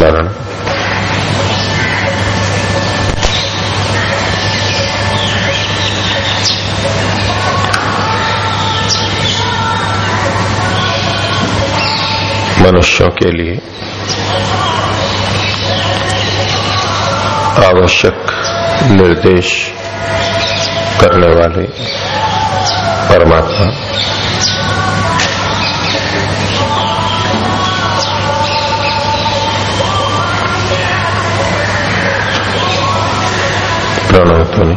स्मरण। मनुष्यों के लिए आवश्यक निर्देश करने वाले परमात्मा। प्रणव ध्वनि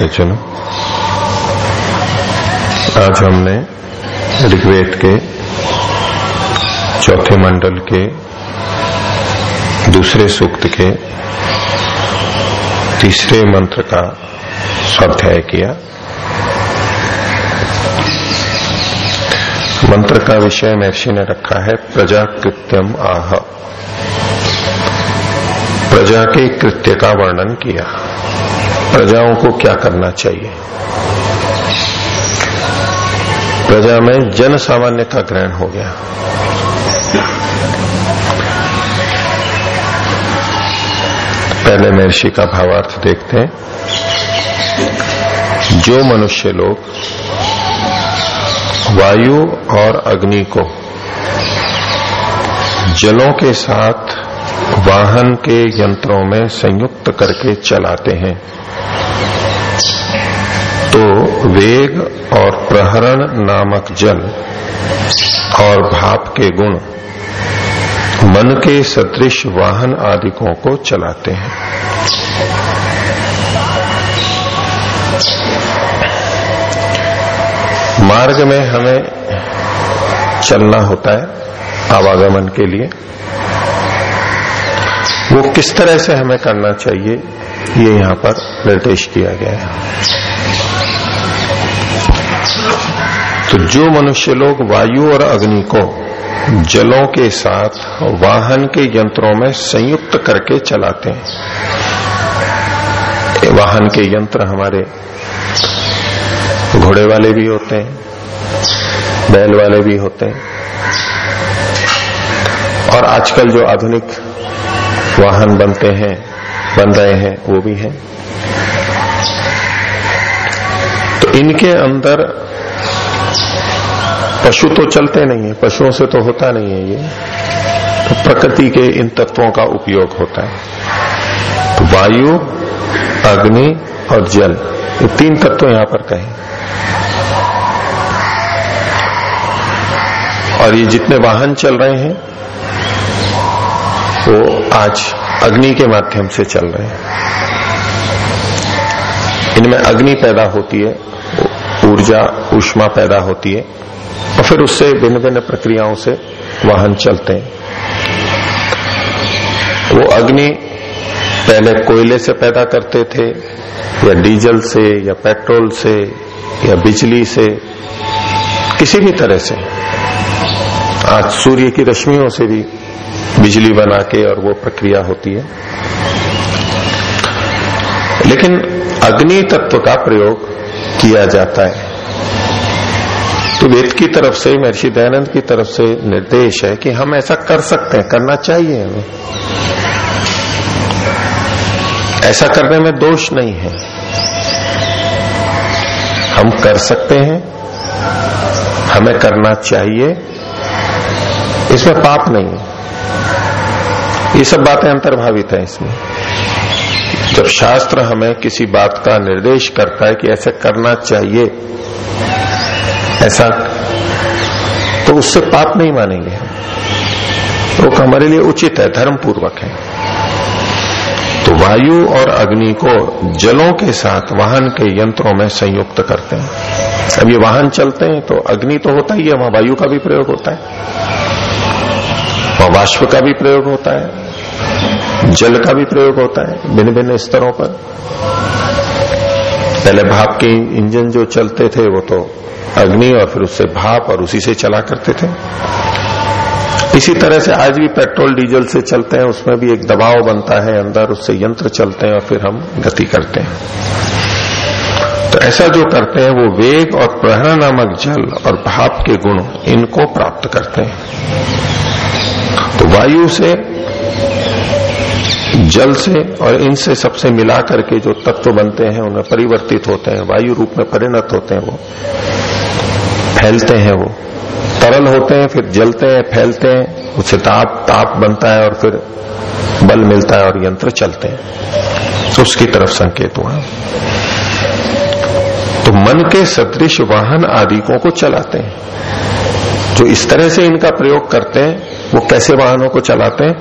से चलो। आज हमने ऋग्वेद के चौथे मंडल के दूसरे सूक्त के तीसरे मंत्र का स्वाध्याय किया। मंत्र का विषय महर्षि ने रखा है प्रजा कृत्यम आह। प्रजा के कृत्य का वर्णन किया। प्रजाओं को क्या करना चाहिए? प्रजा में जन सामान्य का ग्रहण हो गया। पहले महर्षि का भावार्थ देखते हैं। जो मनुष्य लोग वायु और अग्नि को जलों के साथ वाहन के यंत्रों में संयुक्त करके चलाते हैं तो वेग और प्रहरण नामक जल और भाप के गुण मन के सदृश वाहन आदिकों को चलाते हैं। मार्ग में हमें चलना होता है आवागमन के लिए। वो किस तरह से हमें करना चाहिए, ये यहाँ पर निर्देश किया गया है। तो जो मनुष्य लोग वायु और अग्नि को जलों के साथ, वाहन के यंत्रों में संयुक्त करके चलाते हैं। वाहन के यंत्र हमारे घोड़े वाले भी होते हैं, बैल वाले भी होते हैं। और आजकल जो आधुनिक वाहन बनते हैं, बन रहे हैं, वो भी हैं। तो इनके अंदर पशु तो चलते नहीं है, पशुओं से तो होता नहीं है ये। तो प्रकृति के इन तत्वों का उपयोग होता है। तो वायु, अग्नि और जल, ये तीन तत्व यहाँ पर कहे। और ये जितने वाहन चल रहे हैं, वो आज अग्नि के माध्यम से चल रहे हैं। इनमें अग्नि पैदा होती है ऊर्जा, ऊष्मा पैदा होती है, और फिर उससे भिन्न भिन्न प्रक्रियाओं से वाहन चलते हैं। वो अग्नि पहले कोयले से पैदा करते थे, या डीजल से, या पेट्रोल से, या बिजली से, किसी भी तरह से। आज सूर्य की रश्मियों से भी बिजली बना के और वो प्रक्रिया होती है। लेकिन अग्नि तत्व का प्रयोग किया जाता है। तो वेद की तरफ़ से महर्षि दयानंद की तरफ़ से निर्देश है कि हम ऐसा कर सकते हैं, करना चाहिए हमें। ऐसा करने में दोष नहीं है। हम कर सकते हैं, हमें करना चाहिए। इसमें पाप नहीं है। ये सब बातें अंतर्भावित है इसमें। जब शास्त्र हमें किसी बात का निर्देश करता है कि ऐसे करना चाहिए ऐसा तो उससे पाप नहीं मानेंगे। वो तो हमारे लिए उचित है धर्म पूर्वक है। तो वायु और अग्नि को जलों के साथ, वाहन के यंत्रों में संयुक्त करते हैं। अब ये वाहन चलते हैं तो अग्नि तो होता ही है, वहाँ वायु का भी प्रयोग होता है। वहाँ वाष्प का भी प्रयोग होता है। जल का भी प्रयोग होता है भिन्न भिन्न स्तरों पर। पहले भाप के इंजन जो चलते थे, वो तो अग्नि और फिर उससे भाप और उसी से चला करते थे। इसी तरह से आज भी पेट्रोल, डीजल से चलते हैं, उसमें भी एक दबाव बनता है, अंदर उससे यंत्र चलते हैं और फिर हम गति करते हैं। तो ऐसा जो करते हैं, वो वेग और प्रहरण नामक जल और भाप के गुण इनको प्राप्त करते हैं। तो वायु से, जल से और इनसे सबसे मिला करके जो तत्व बनते हैं, उनमें परिवर्तित होते हैं, वायु रूप में परिणत होते हैं वो। फैलते हैं वो। तरल होते हैं, फिर जलते हैं, फैलते हैं, उससे ताप ताप बनता है और फिर बल मिलता है और यंत्र चलते हैं। तो उसकी तरफ़ संकेत हुआ। तो मन के सदृश वाहन आदिकों को चलाते हैं। जो इस तरह से इनका प्रयोग करते हैं, वो कैसे वाहनों को चलाते हैं?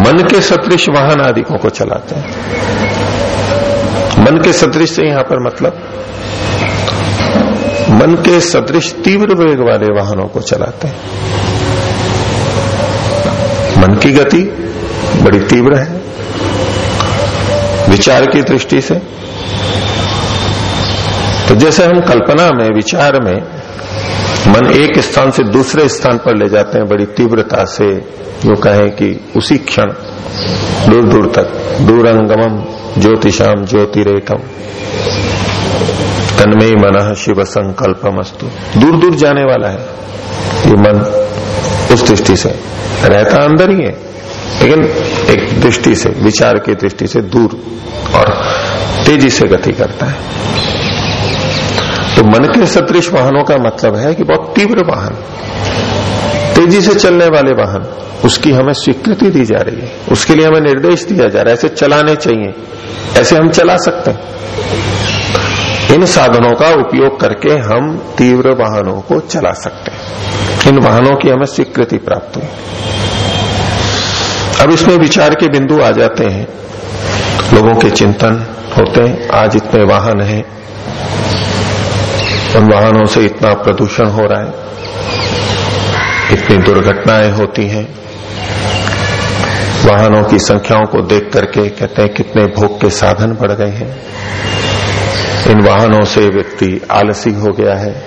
मन के सदृश वाहन आदिकों को चलाते हैं। मन के सदृश से यहाँ पर मतलब मन के सदृश तीव्र वेग वाले वाहनों को चलाते हैं। मन की गति बड़ी तीव्र है। विचार की दृष्टि से। तो जैसे हम कल्पना में, विचार में मन एक स्थान से दूसरे स्थान पर ले जाते हैं, बड़ी तीव्रता से, जो कहें कि उसी क्षण दूर दूर तक, दूरंगमम, ज्योतिषाम, ज्योतिरेकम। तन्मय मन शिव संकल्प मस्तु दूर दूर जाने वाला है। ये मन उस दृष्टि से रहता अंदर ही है, लेकिन एक दृष्टि से, विचार की दृष्टि से दूर और तेज़ी से गति करता है। तो मन के सदृश वाहनों का मतलब है कि बहुत तीव्र वाहन, तेज़ी से चलने वाले वाहन, उसकी हमें स्वीकृति दी जा रही है। उसके लिए हमें निर्देश दिया जा रहा है, ऐसे चलाने चाहिए। ऐसे हम चला सकते हैं। इन साधनों का उपयोग करके हम तीव्र वाहनों को चला सकते हैं। इन वाहनों की हमें स्वीकृति प्राप्त हुई। अब इसमें विचार के बिंदु आ जाते हैं। लोगों के चिंतन होते हैं, आज इतने वाहन हैं। उन वाहनों से इतना प्रदूषण हो रहा है। इतनी दुर्घटनाएँ होती हैं। वाहनों की संख्याओं को देख करके कहते हैं कितने भोग के साधन बढ़ गए हैं। इन वाहनों से व्यक्ति आलसी हो गया है।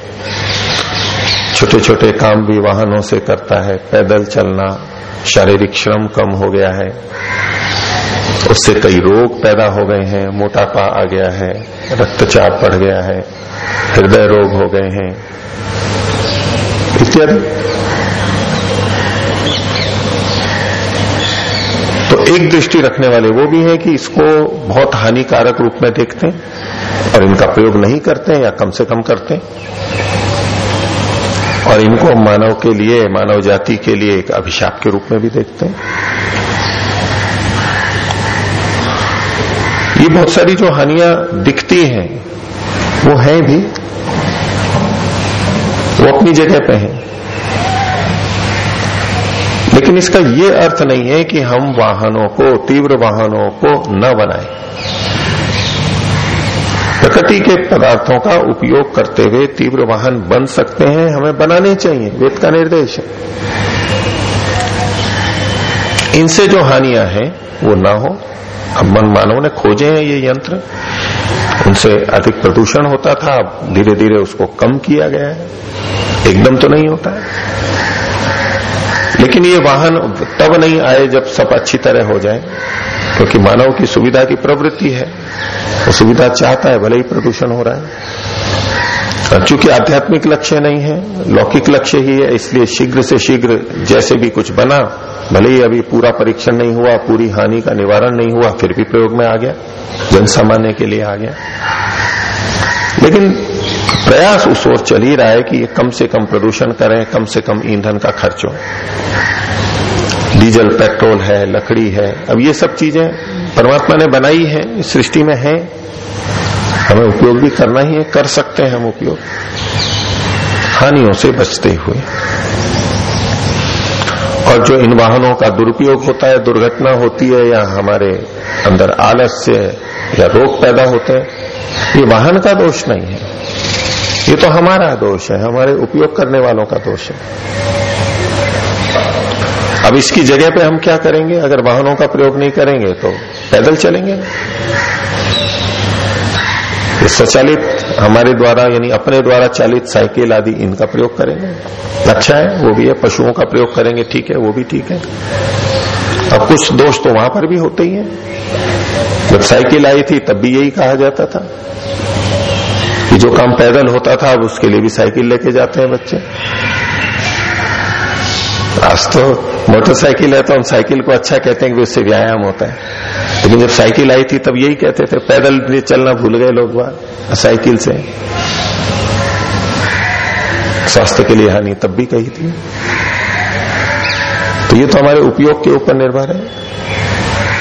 छोटे छोटे काम भी वाहनों से करता है। पैदल चलना शारीरिक श्रम कम हो गया है। उससे कई रोग पैदा हो गए हैं। मोटापा आ गया है। रक्तचाप बढ़ गया है। हृदय रोग हो गए हैं। इत्यादि। तो एक दृष्टि रखने वाले वो भी है कि इसको बहुत हानिकारक रूप में देखते हैं। और इनका प्रयोग नहीं करते या कम से कम करते और इनको मानव के लिए, मानव जाति के लिए एक अभिशाप के रूप में भी देखते हैं। ये बहुत सारी जो हानियाँ दिखती हैं, वो है भी। वो अपनी जगह पे है। लेकिन इसका ये अर्थ नहीं है कि हम वाहनों को, तीव्र वाहनों को न बनाएँ। प्रकृति के पदार्थों का उपयोग करते हुए तीव्र वाहन बन सकते हैं, हमें बनाने चाहिए, वेद का निर्देश है। इनसे जो हानियाँ हैं, वो ना हो। अब मन मानव ने खोजे हैं ये यंत्र। उनसे अधिक प्रदूषण होता था, अब धीरे धीरे उसको कम किया गया है। एकदम तो नहीं होता है। लेकिन ये वाहन तब नहीं आए जब सब अच्छी तरह हो जाए, क्योंकि मानव की सुविधा की प्रवृत्ति है। वो सुविधा चाहता है, भले ही प्रदूषण हो रहा है। चूँकि आध्यात्मिक लक्ष्य नहीं है, लौकिक लक्ष्य ही है, इसलिए शीघ्र से शीघ्र जैसे भी कुछ बना, भले ही अभी पूरा परीक्षण नहीं हुआ, पूरी हानि का निवारण नहीं हुआ, फिर भी प्रयोग में आ गया जन सामान्य के लिए आ गया। लेकिन प्रयास उस ओर चल ही रहा है कि ये कम से कम प्रदूषण करें, कम से कम ईंधन का खर्च हो। डीजल, पेट्रोल है, लकड़ी है, अब ये सब चीज़ें परमात्मा ने बनाई है, इस सृष्टि में है। हमें उपयोग भी करना ही है, कर सकते हैं हम उपयोग। हानियों से बचते हुए। और जो इन वाहनों का दुरुपयोग होता है, दुर्घटना होती है, या हमारे अंदर आलस्य या रोग पैदा होते हैं, ये वाहन का दोष नहीं है। ये तो हमारा दोष है, हमारे उपयोग करने वालों का दोष है। अब इसकी जगह पे हम क्या करेंगे? अगर वाहनों का प्रयोग नहीं करेंगे तो पैदल चलेंगे स्वचालित हमारे द्वारा, यानी अपने द्वारा चालित साइकिल आदि इनका प्रयोग करेंगे। अच्छा है, वो भी है, पशुओं का प्रयोग करेंगे, ठीक है, वो भी ठीक है। अब कुछ दोष तो वहाँ पर भी होते ही हैं। जब साइकिल आई थी, तब भी यही कहा जाता था। कि जो काम पैदल होता था, अब उसके लिए भी साइकिल लेके जाते हैं बच्चे। आज तो मोटरसाइकिल है तो हम साइकिल को अच्छा कहते हैं कि उससे व्यायाम होता है। लेकिन जब साइकिल आई थी, तब यही कहते थे, पैदल भी चलना भूल गए लोग साइकिल से। स्वास्थ्य के लिए हानि तब भी कही थी। तो ये तो हमारे उपयोग के ऊपर निर्भर है।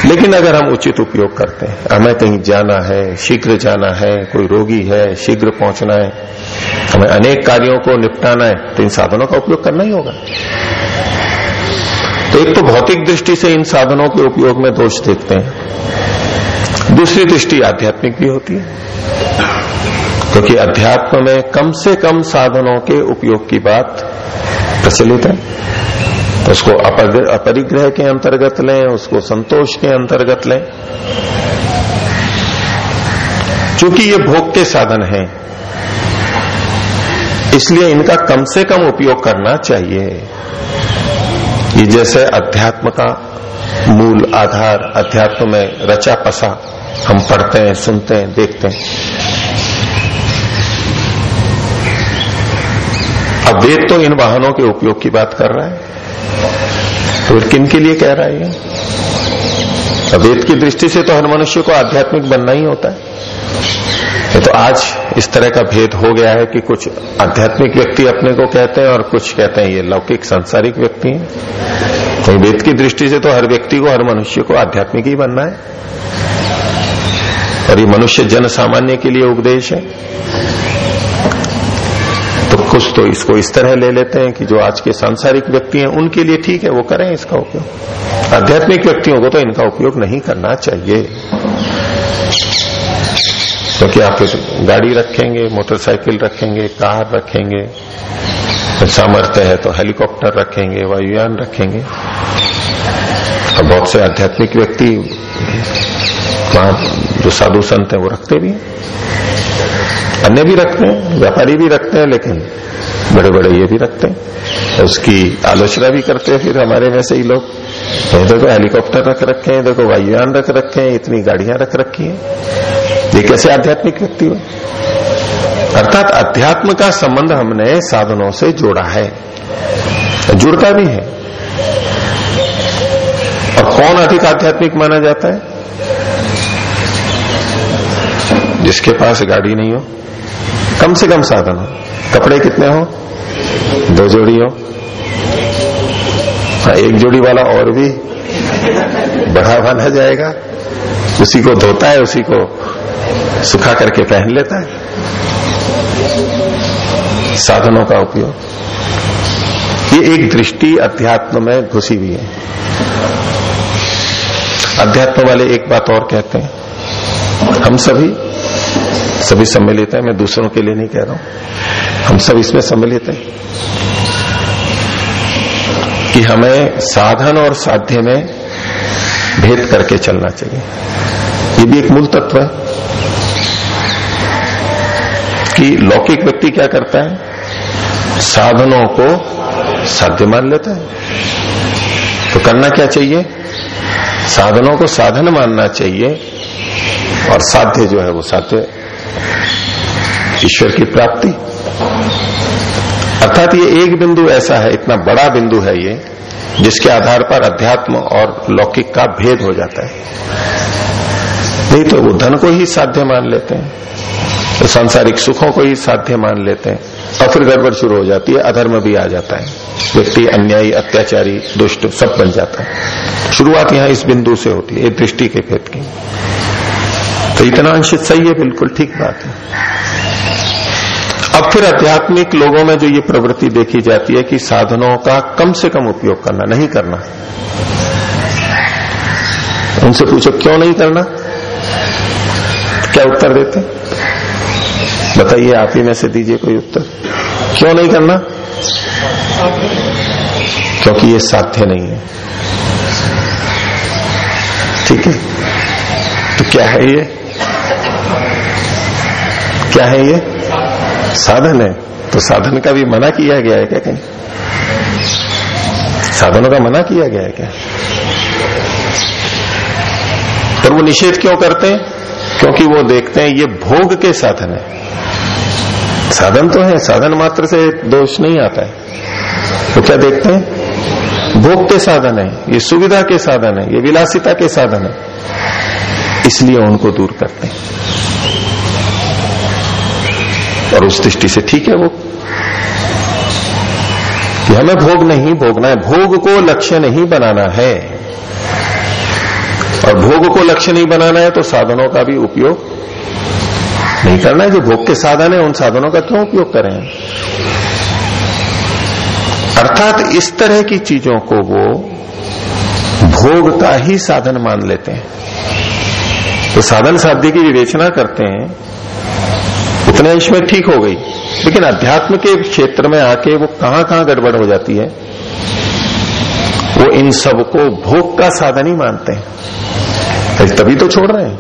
लेकिन अगर हम उचित उपयोग करते हैं, हमें कहीं जाना है, शीघ्र जाना है, कोई रोगी है, शीघ्र पहुँचना है, हमें अनेक कार्यों को निपटाना है तो इन साधनों का उपयोग करना ही होगा। तो एक तो भौतिक दृष्टि से इन साधनों के उपयोग में दोष देखते हैं। दूसरी दृष्टि आध्यात्मिक भी होती है। क्योंकि तो अध्यात्म में कम से कम साधनों के उपयोग की बात प्रचलित है। उसको अपरिग्रह के अंतर्गत लें, उसको संतोष के अंतर्गत लें। क्योंकि ये भोग के साधन हैं। इसलिए इनका कम से कम उपयोग करना चाहिए। ये जैसे अध्यात्म का मूल आधार, अध्यात्म में रचा पसा हम पढ़ते हैं, सुनते हैं, देखते हैं। अब वेद तो इन वाहनों के उपयोग की बात कर रहा है। तो किन के लिए कह रहा है वेद की दृष्टि से तो हर मनुष्य को आध्यात्मिक बनना ही होता है। तो आज इस तरह का भेद हो गया है कि कुछ आध्यात्मिक व्यक्ति अपने को कहते हैं और कुछ कहते हैं, ये लौकिक, सांसारिक व्यक्ति हैं। तो वेद की दृष्टि से तो हर व्यक्ति को, हर मनुष्य को आध्यात्मिक ही बनना है। और ये मनुष्य जन सामान्य के लिए उपदेश है। कुछ तो इसको इस तरह ले लेते हैं कि जो आज के सांसारिक व्यक्ति हैं, उनके लिए ठीक है, वो करें इसका उपयोग। आध्यात्मिक व्यक्तियों को तो इनका उपयोग नहीं करना चाहिए। क्योंकि तो आप गाड़ी रखेंगे, मोटरसाइकिल रखेंगे, कार रखेंगे, सामर्थ्य है तो हेलीकॉप्टर रखेंगे, वायुयान रखेंगे। और बहुत से आध्यात्मिक व्यक्ति, वहाँ जो साधु संत है, वो रखते भी हैं। अन्य भी रखते हैं, व्यापारी भी रखते हैं, लेकिन बड़े बड़े ये भी रखते हैं। उसकी आलोचना भी करते हैं फिर हमारे में से ही लोग। देखो हेलीकॉप्टर रख रखे हैं, देखो वायुयान रख रखे हैं, इतनी गाड़ियाँ रख रखी हैं। ये कैसे आध्यात्मिक व्यक्ति हो? अर्थात अध्यात्म का संबंध हमने साधनों से जोड़ा है। जुड़ता भी है। और कौन अधिक आध्यात्मिक माना जाता है? जिसके पास गाड़ी नहीं हो, कम से कम साधन हो। कपड़े कितने हो? दो जोड़ी हो। हाँ, एक जोड़ी वाला और भी बढ़ा माना जाएगा। उसी को धोता है उसी को सुखा करके पहन लेता है। साधनों का उपयोग। ये एक दृष्टि अध्यात्म में घुसी हुई है। अध्यात्म वाले एक बात और कहते हैं। हम सभी सभी सम्मिलित है मैं दूसरों के लिए नहीं कह रहा हूँ। हम सब इसमें सम्मिलित हैं कि हमें साधन और साध्य में भेद करके चलना चाहिए। ये भी एक मूल तत्व है कि लौकिक व्यक्ति क्या करता है? साधनों को साध्य मान लेता है। तो करना क्या चाहिए? साधनों को साधन मानना चाहिए और साध्य जो है वो साध्य ईश्वर की प्राप्ति। अर्थात ये एक बिंदु ऐसा है, इतना बड़ा बिंदु है ये, जिसके आधार पर अध्यात्म और लौकिक का भेद हो जाता है। नहीं तो वो धन को ही साध्य मान लेते हैं तो सांसारिक सुखों को ही साध्य मान लेते हैं, और फिर गड़बड़ शुरू हो जाती है, अधर्म भी आ जाता है। व्यक्ति, अन्यायी, अत्याचारी, दुष्ट, सब बन जाता है। शुरुआत यहाँ इस बिंदु से होती है दृष्टि के भेद की। तो इतना अंशित सही है, बिल्कुल ठीक बात है। अब फिर आध्यात्मिक लोगों में जो ये प्रवृत्ति देखी जाती है कि साधनों का कम से कम उपयोग करना, नहीं करना। उनसे पूछो, क्यों नहीं करना? क्या उत्तर देते? बताइए, आप ही में से दीजिए कोई उत्तर। क्यों नहीं करना? क्योंकि ये साध्य नहीं है। ठीक है? तो क्या है ये? क्या है ये? साधन है। तो साधन का भी मना किया गया है क्या कहीं? साधनों का मना किया गया है क्या? पर वो निषेध क्यों करते हैं? क्योंकि वो देखते हैं ये भोग के साधन है। साधन तो है, साधन मात्र से दोष नहीं आता है। तो क्या देखते हैं? भोग के साधन है, ये सुविधा के साधन है, ये विलासिता के साधन है। इसलिए उनको दूर करते हैं। और उस दृष्टि से ठीक है वो। कि हमें भोग नहीं भोगना है, भोग को लक्ष्य नहीं बनाना है। और भोग को लक्ष्य नहीं बनाना है तो साधनों का भी उपयोग नहीं करना है। जो भोग के साधन है, उन साधनों का क्यों उपयोग करें? अर्थात इस तरह की चीज़ों को वो भोग का ही साधन मान लेते हैं। तो साधन साध्य की विवेचना करते हैं उतने अंश में ठीक हो गई। लेकिन अध्यात्म के क्षेत्र में आके वो कहाँ कहाँ गड़बड़ हो जाती है? वो इन सबको भोग का साधन ही मानते हैं। तभी तो छोड़ रहे हैं।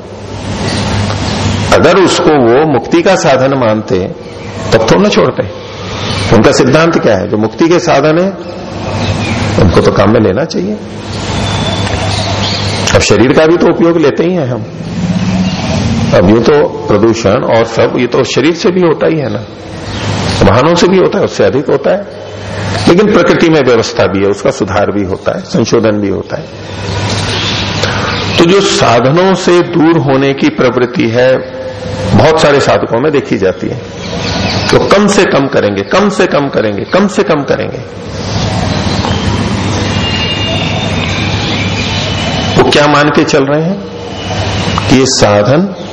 अगर उसको वो मुक्ति का साधन मानते, तब तो न छोड़ते। उनका सिद्धांत क्या है? जो मुक्ति के साधन है, उनको तो काम में लेना चाहिए। अब शरीर का भी तो उपयोग लेते ही हैं हम। अब ये तो प्रदूषण और सब, ये तो शरीर से भी होता ही है ना। वाहनों से भी होता है, उससे अधिक होता है। लेकिन प्रकृति में व्यवस्था भी है, उसका सुधार भी होता है, संशोधन भी होता है। तो जो साधनों से दूर होने की प्रवृत्ति है, बहुत सारे साधकों में देखी जाती है। तो कम से कम करेंगे, कम से कम करेंगे, कम से कम करेंगे। वो क्या मान के चल रहे हैं? कि ये साधन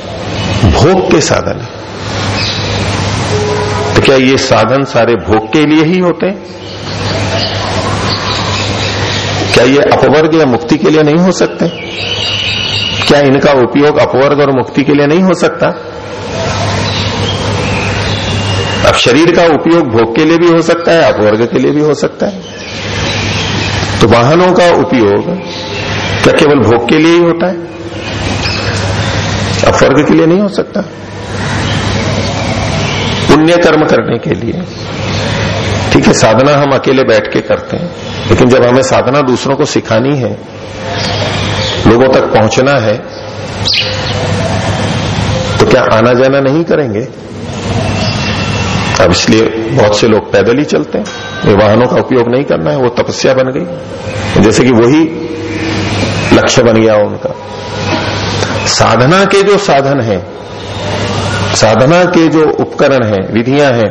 भोग के साधन है। तो क्या ये साधन सारे भोग के लिए ही होते हैं? क्या ये अपवर्ग या मुक्ति के लिए नहीं हो सकते? क्या इनका उपयोग अपवर्ग और मुक्ति के लिए नहीं हो सकता? अब शरीर का उपयोग भोग के लिए भी हो सकता है, अपवर्ग के लिए भी हो सकता है। तो वाहनों का उपयोग क्या केवल भोग के लिए ही होता है? अपवर्ग के लिए नहीं हो सकता। पुण्य कर्म करने के लिए। ठीक है, साधना हम अकेले बैठ के करते हैं, लेकिन जब हमें साधना दूसरों को सिखानी है, लोगों तक पहुँचना है तो क्या आना जाना नहीं करेंगे? अब इसलिए बहुत से लोग पैदल ही चलते हैं, ये वाहनों का उपयोग नहीं करना है, वो तपस्या बन गई। जैसे कि वही लक्ष्य बन गया उनका। साधना के जो साधन है, साधना के जो उपकरण है, विधियाँ हैं,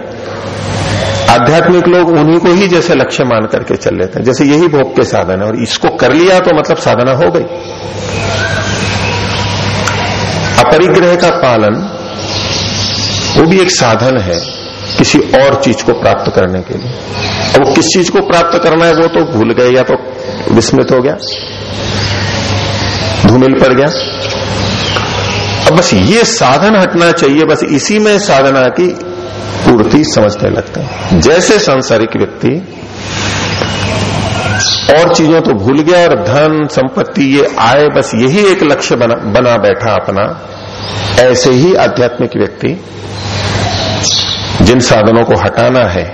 आध्यात्मिक लोग उन्हीं को ही जैसे लक्ष्य मान करके चल लेते हैं। जैसे यही भोग के साधन है, और इसको कर लिया तो मतलब साधना हो गई। अपरिग्रह का पालन, वो भी एक साधन है किसी और चीज़ को प्राप्त करने के लिए। अब वो किस चीज़ को प्राप्त करना है, वो तो भूल गए या तो विस्मित हो गया, धूमिल पड़ गया। अब बस ये साधन हटना चाहिए बस इसी में साधना की पूर्ति समझने लगते हैं। जैसे सांसारिक व्यक्ति और चीज़ों तो भूल गया और धन संपत्ति ये आए बस यही एक लक्ष्य बना, बना बैठा अपना ऐसे ही आध्यात्मिक व्यक्ति जिन साधनों को हटाना है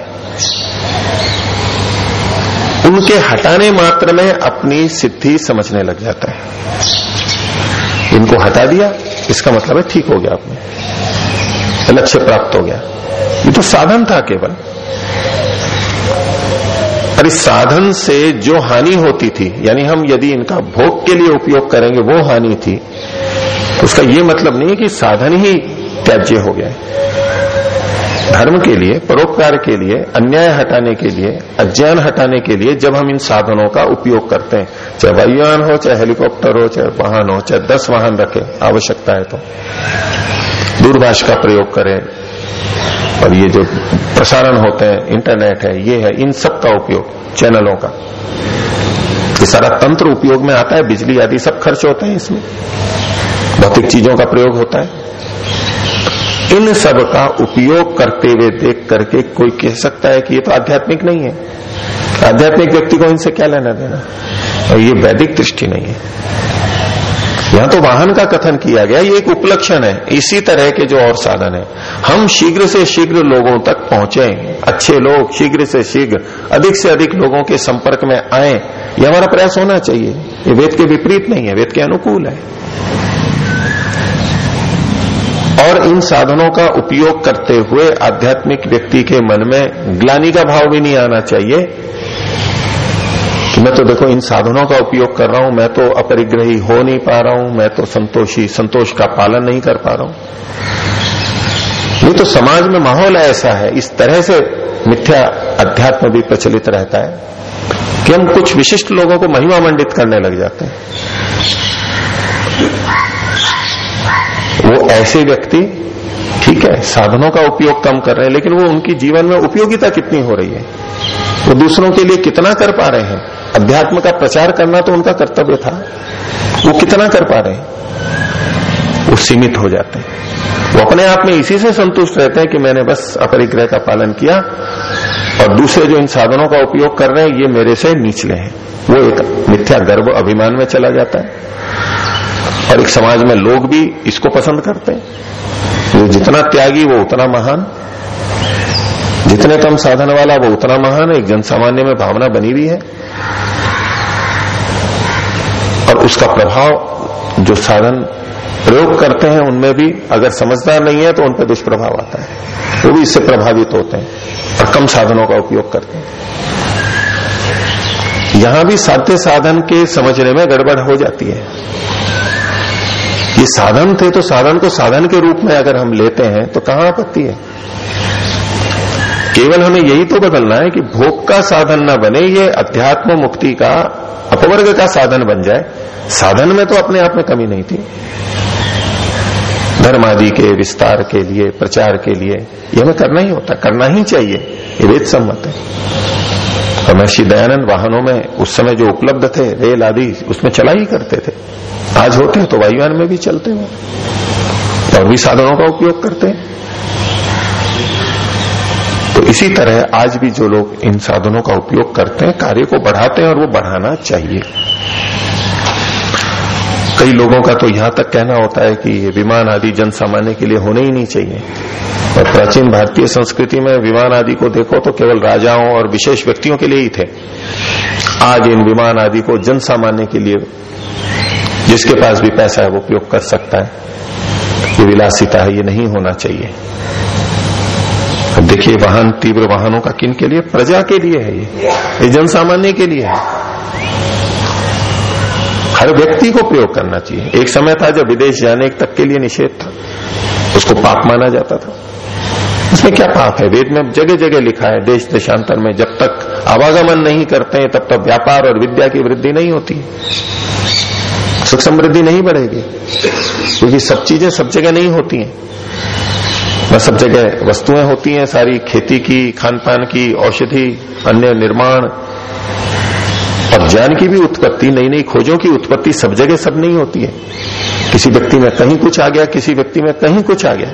उनके हटाने मात्र में अपनी सिद्धि समझने लग जाता है। इनको हटा दिया इसका मतलब है ठीक हो गया आपने। लक्ष्य प्राप्त हो गया। ये तो साधन था केवल। और इस साधन से जो हानि होती थी, यानी हम यदि इनका भोग के लिए उपयोग करेंगे, वो हानि थी तो उसका ये मतलब नहीं है कि साधन ही त्याज्य हो गया। धर्म के लिए, परोपकार के लिए, अन्याय हटाने के लिए, अज्ञान हटाने के लिए जब हम इन साधनों का उपयोग करते हैं, चाहे वायुयान हो, चाहे हेलीकॉप्टर हो, चाहे वाहन हो, चाहे दस वाहन रखे, आवश्यकता है तो। दूरभाष का प्रयोग करें। और ये जो प्रसारण होते हैं, इंटरनेट है, ये है, इन सब का उपयोग, चैनलों का। ये सारा तंत्र उपयोग में आता है, बिजली आदि सब खर्च होते हैं इसमें। भौतिक चीज़ों का प्रयोग होता है। इन सब का उपयोग करते हुए देख करके कोई कह सकता है कि ये तो आध्यात्मिक नहीं है। आध्यात्मिक व्यक्ति को इनसे क्या लेना देना? और ये वैदिक दृष्टि नहीं है। यहाँ तो वाहन का कथन किया गया, ये एक उपलक्षण है। इसी तरह के जो और साधन है। हम शीघ्र से शीघ्र लोगों तक पहुँचे। अच्छे लोग शीघ्र से शीघ्र, अधिक से अधिक लोगों के संपर्क में आए। ये हमारा प्रयास होना चाहिए। ये वेद के विपरीत नहीं है, वेद के अनुकूल है। और इन साधनों का उपयोग करते हुए आध्यात्मिक व्यक्ति के मन में ग्लानी का भाव भी नहीं आना चाहिए। कि मैं तो देखो, इन साधनों का उपयोग कर रहा हूँ, मैं तो अपरिग्रही हो नहीं पा रहा हूँ, मैं तो संतोषी, संतोष का पालन नहीं कर पा रहा हूँ। नहीं तो समाज में माहौल ऐसा है, इस तरह से मिथ्या अध्यात्म भी प्रचलित रहता है, कि हम कुछ विशिष्ट लोगों को महिमा मंडित करने लग जाते हैं। वो ऐसे व्यक्ति, ठीक है, साधनों का उपयोग कम कर रहे हैं, लेकिन वो उनकी जीवन में उपयोगिता कितनी हो रही है? वो दूसरों के लिए कितना कर पा रहे हैं? अध्यात्म का प्रचार करना तो उनका कर्तव्य था। वो कितना कर पा रहे हैं? वो सीमित हो जाते हैं। वो अपने आप में इसी से संतुष्ट रहते हैं कि मैंने बस अपरिग्रह का पालन किया और दूसरे जो इन साधनों का उपयोग कर रहे हैं, ये मेरे से निचले हैं। वो एक मिथ्या गर्व अभिमान में चला जाता है। और एक समाज में लोग भी इसको पसंद करते हैं। वो जितना त्यागी वो उतना महान। जितने कम साधन वाला वो उतना महान। एक जन सामान्य में भावना बनी हुई है। और उसका प्रभाव जो साधन प्रयोग करते हैं, उनमें भी अगर समझदार नहीं है तो उन पर दुष्प्रभाव आता है। वो भी इससे प्रभावित होते हैं और कम साधनों का उपयोग करते हैं। यहाँ भी साध्य साधन के समझने में गड़बड़ हो जाती है। ये साधन थे तो साधन को साधन के रूप में अगर हम लेते हैं तो कहाँ आपत्ति है? केवल हमें यही तो बदलना है कि भोग का साधन न बने, ये अध्यात्म मुक्ति का, अपवर्ग का साधन बन जाए। साधन में तो अपने आप में कमी नहीं थी। धर्म आदि के विस्तार के लिए, प्रचार के लिए, ये हमें करना ही होता, करना ही चाहिए। ये वेद सम्मत है। और महर्षि दयानंद वाहनों में, उस समय जो उपलब्ध थे, रेल आदि, उसमें चला ही करते थे। आज होते हैं तो वायुयान में भी चलते हैं। और भी साधनों का उपयोग करते हैं। तो इसी तरह आज भी जो लोग इन साधनों का उपयोग करते हैं, कार्य को बढ़ाते हैं और वो बढ़ाना चाहिए। कई लोगों का तो यहाँ तक कहना होता है कि विमान आदि जन सामान्य के लिए होने ही नहीं चाहिए। और प्राचीन भारतीय संस्कृति में विमान आदि को देखो तो केवल राजाओं और विशेष व्यक्तियों के लिए ही थे। आज इन विमान आदि को जन सामान्य के लिए जिसके पास भी पैसा है वो उपयोग कर सकता है। ये विलासिता है, ये नहीं होना चाहिए। अब देखिए, वाहन, तीव्र वाहनों का किन के लिए? प्रजा के लिए है ये। ये जन सामान्य के लिए है। हर व्यक्ति को प्रयोग करना चाहिए। एक समय था जब विदेश जाने तक के लिए निषेध था। उसको पाप माना जाता था। उसमें क्या पाप है? वेद में जगह जगह लिखा है, देश देशांतर में जब तक आवागमन नहीं करते हैं, तब तक व्यापार और विद्या की वृद्धि नहीं होती। सुख समृद्धि नहीं बढ़ेगी। क्योंकि सब चीज़ें सब जगह नहीं होती हैं। सब जगह वस्तुएँ होती हैं, सारी खेती की खान पान की, औषधि, अन्य निर्माण। और ज्ञान की भी उत्पत्ति नई नई खोजों की उत्पत्ति सब जगह सब नहीं होती है। किसी व्यक्ति में कहीं कुछ आ गया, किसी व्यक्ति में कहीं कुछ आ गया।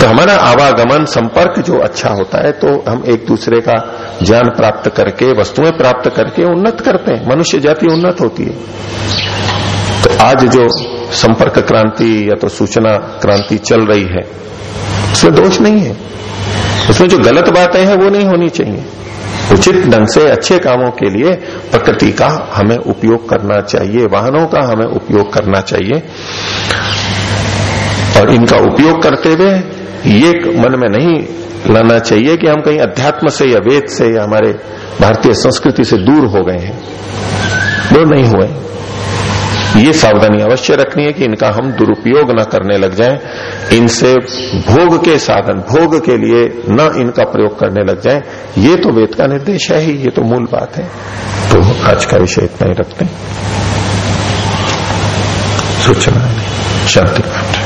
तो हमारा आवागमन, संपर्क जो अच्छा होता है तो हम एक दूसरे का ज्ञान प्राप्त करके, वस्तुएँ प्राप्त करके उन्नत करते हैं। मनुष्य जाति उन्नत होती है। तो आज जो संपर्क क्रांति या तो सूचना क्रांति चल रही है, उसमें दोष नहीं है। उसमें जो गलत बातें हैं, वो नहीं होनी चाहिए। उचित ढंग से, अच्छे कामों के लिए प्रकृति का हमें उपयोग करना चाहिए, वाहनों का हमें उपयोग करना चाहिए। और इनका उपयोग करते हुए ये मन में नहीं लाना चाहिए कि हम कहीं अध्यात्म से या वेद से या हमारे भारतीय संस्कृति से दूर हो गए हैं। दूर नहीं हुए। ये सावधानी अवश्य रखनी है कि इनका हम दुरुपयोग न करने लग जाएँ, इनसे भोग के साधन, भोग के लिए न इनका प्रयोग करने लग जाएँ। ये तो वेद का निर्देश है ही, ये तो मूल बात है। तो आज का विषय इतना ही रखते सूचना, शांति पाठ